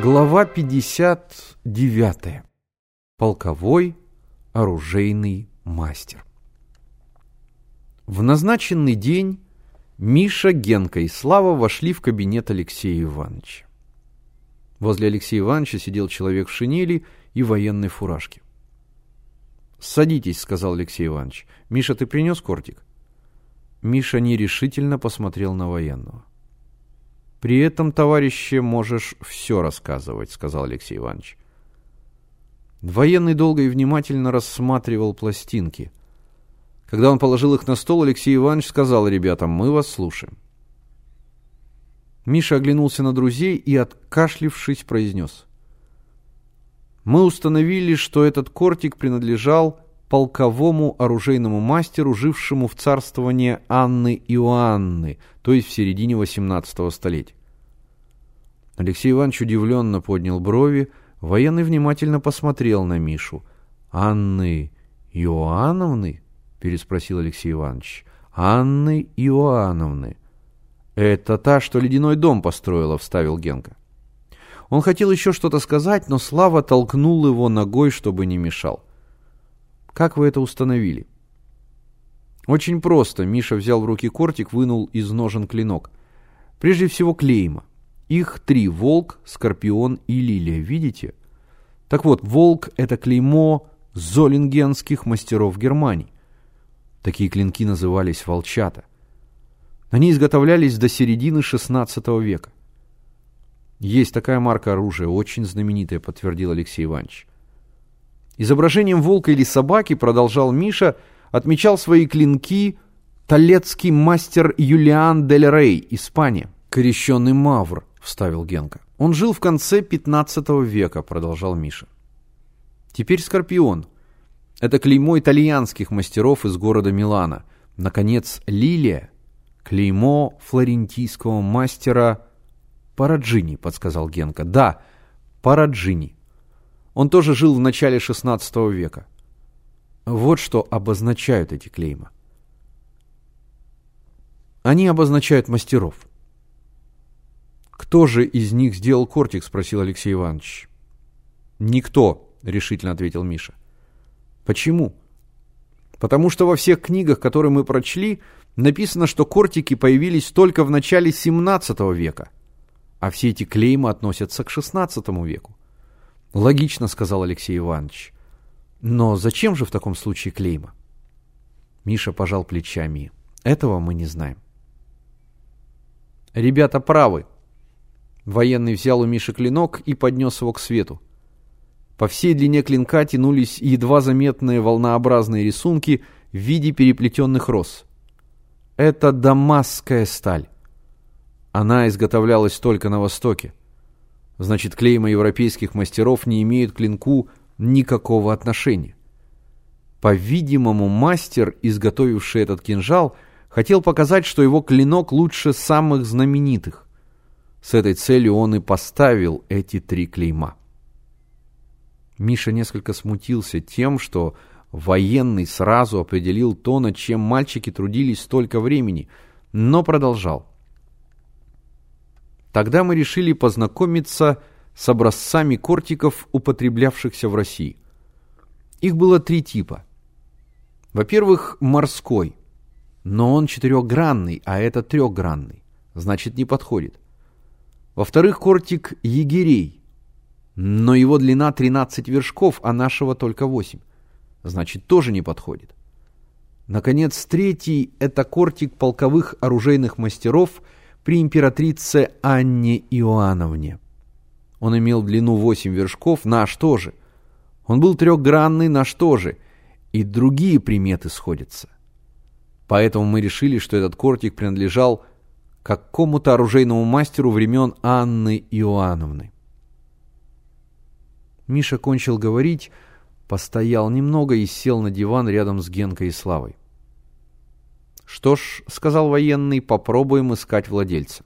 Глава 59. Полковой оружейный мастер. В назначенный день Миша, Генка и Слава вошли в кабинет Алексея Ивановича. Возле Алексея Ивановича сидел человек в шинели и военной фуражке. «Садитесь», — сказал Алексей Иванович. «Миша, ты принес кортик?» Миша нерешительно посмотрел на военного. «При этом, товарище, можешь все рассказывать», — сказал Алексей Иванович. Военный долго и внимательно рассматривал пластинки. Когда он положил их на стол, Алексей Иванович сказал ребятам, «Мы вас слушаем». Миша оглянулся на друзей и, откашлившись, произнес. «Мы установили, что этот кортик принадлежал полковому оружейному мастеру, жившему в царствование Анны Иоанны, то есть в середине XVIII столетия. Алексей Иванович удивленно поднял брови, военный внимательно посмотрел на Мишу. «Анны Иоанновны?» – переспросил Алексей Иванович. «Анны Иоанновны». «Это та, что ледяной дом построила», – вставил Генка. Он хотел еще что-то сказать, но Слава толкнул его ногой, чтобы не мешал. Как вы это установили? Очень просто. Миша взял в руки кортик, вынул из ножен клинок. Прежде всего клейма. Их три – волк, скорпион и лилия. Видите? Так вот, волк – это клеймо золингенских мастеров Германии. Такие клинки назывались волчата. Они изготовлялись до середины XVI века. Есть такая марка оружия, очень знаменитая, подтвердил Алексей Иванович. Изображением волка или собаки, продолжал Миша, отмечал свои клинки талецкий мастер Юлиан Дель Рей, Испания. Крещенный Мавр, вставил Генка. Он жил в конце 15 века, продолжал Миша. Теперь Скорпион. Это клеймо итальянских мастеров из города Милана. Наконец, Лилия. Клеймо флорентийского мастера Параджини, подсказал Генка. Да, Параджини. Он тоже жил в начале XVI века. Вот что обозначают эти клейма. Они обозначают мастеров. «Кто же из них сделал кортик?» – спросил Алексей Иванович. «Никто», – решительно ответил Миша. «Почему?» «Потому что во всех книгах, которые мы прочли, написано, что кортики появились только в начале XVII века, а все эти клеймы относятся к XVI веку. Логично, сказал Алексей Иванович. Но зачем же в таком случае клейма? Миша пожал плечами. Этого мы не знаем. Ребята правы. Военный взял у Миши клинок и поднес его к свету. По всей длине клинка тянулись едва заметные волнообразные рисунки в виде переплетенных роз. Это дамасская сталь. Она изготовлялась только на Востоке. Значит, клейма европейских мастеров не имеют к клинку никакого отношения. По-видимому, мастер, изготовивший этот кинжал, хотел показать, что его клинок лучше самых знаменитых. С этой целью он и поставил эти три клейма. Миша несколько смутился тем, что военный сразу определил то, над чем мальчики трудились столько времени, но продолжал. Тогда мы решили познакомиться с образцами кортиков, употреблявшихся в России. Их было три типа. Во-первых, морской, но он четырехгранный, а это трехгранный, значит не подходит. Во-вторых, кортик егерей, но его длина 13 вершков, а нашего только 8, значит тоже не подходит. Наконец, третий – это кортик полковых оружейных мастеров – при императрице Анне Иоанновне. Он имел длину 8 вершков, наш тоже. Он был трехгранный, наш тоже. И другие приметы сходятся. Поэтому мы решили, что этот кортик принадлежал какому-то оружейному мастеру времен Анны Иоанновны. Миша кончил говорить, постоял немного и сел на диван рядом с Генкой и Славой. «Что ж», — сказал военный, — «попробуем искать владельца».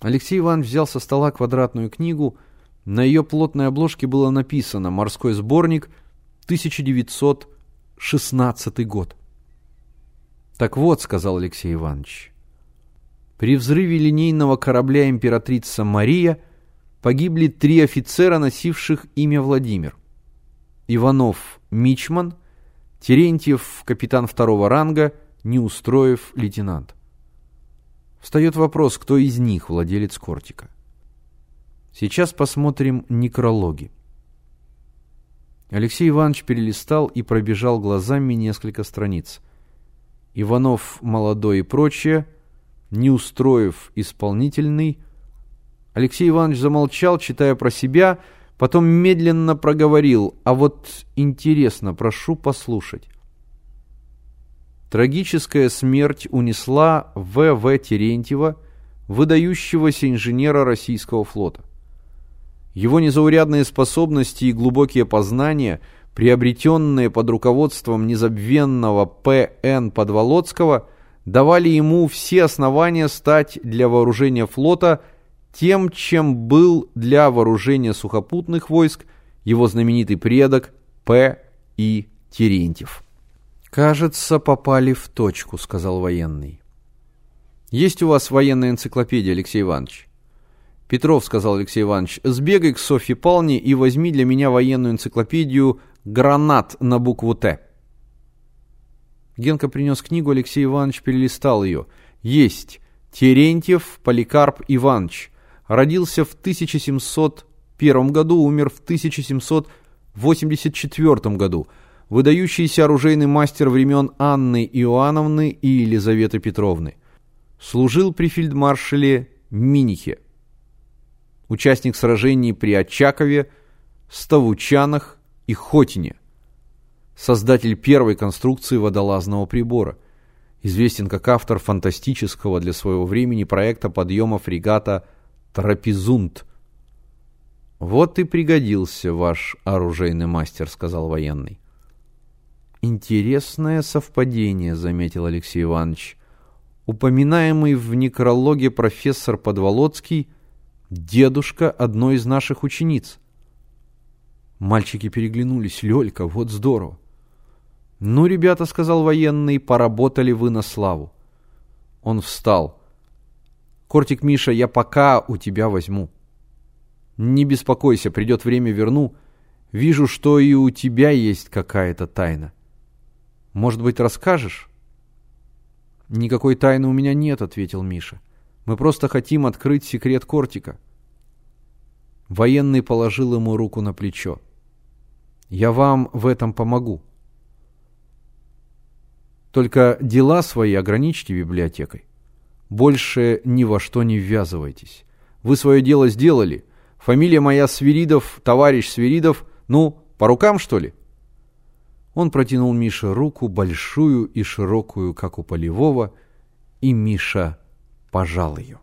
Алексей Иван взял со стола квадратную книгу. На ее плотной обложке было написано «Морской сборник, 1916 год». «Так вот», — сказал Алексей Иванович, — «при взрыве линейного корабля императрица Мария погибли три офицера, носивших имя Владимир. Иванов – мичман, Терентьев – капитан второго ранга, Неустроев – лейтенант. Встает вопрос, кто из них владелец кортика. Сейчас посмотрим некрологи. Алексей Иванович перелистал и пробежал глазами несколько страниц. Иванов молодой и прочее, Неустроев исполнительный. Алексей Иванович замолчал, читая про себя, потом медленно проговорил, а вот интересно, прошу послушать. Трагическая смерть унесла В.В. Терентьева, выдающегося инженера российского флота. Его незаурядные способности и глубокие познания, приобретенные под руководством незабвенного П.Н. Подволоцкого, давали ему все основания стать для вооружения флота тем, чем был для вооружения сухопутных войск его знаменитый предок П. И. Терентьев. «Кажется, попали в точку», — сказал военный. «Есть у вас военная энциклопедия, Алексей Иванович?» «Петров», — сказал Алексей Иванович, — «сбегай к Софье Палне и возьми для меня военную энциклопедию «Гранат» на букву «Т». Генка принес книгу, Алексей Иванович перелистал ее. «Есть. Терентьев Поликарп Иванович. Родился в 1701 году, умер в 1784 году выдающийся оружейный мастер времен Анны Иоанновны и Елизаветы Петровны. Служил при фельдмаршале Минихе. Участник сражений при Очакове, Ставучанах и Хотине. Создатель первой конструкции водолазного прибора. Известен как автор фантастического для своего времени проекта подъема фрегата «Трапезунт». «Вот и пригодился ваш оружейный мастер», — сказал военный. «Интересное совпадение», — заметил Алексей Иванович. «Упоминаемый в некрологе профессор Подволоцкий — дедушка одной из наших учениц». Мальчики переглянулись. «Лёлька, вот здорово!» «Ну, ребята», — сказал военный, — «поработали вы на славу». Он встал. «Кортик, Миша, я пока у тебя возьму». «Не беспокойся, придет время, верну. Вижу, что и у тебя есть какая-то тайна». Может быть, расскажешь?» «Никакой тайны у меня нет», — ответил Миша. «Мы просто хотим открыть секрет Кортика». Военный положил ему руку на плечо. «Я вам в этом помогу. Только дела свои ограничьте библиотекой. Больше ни во что не ввязывайтесь. Вы свое дело сделали. Фамилия моя Свиридов, товарищ Свиридов. Ну, по рукам, что ли?» Он протянул Мише руку, большую и широкую, как у полевого, и Миша пожал ее.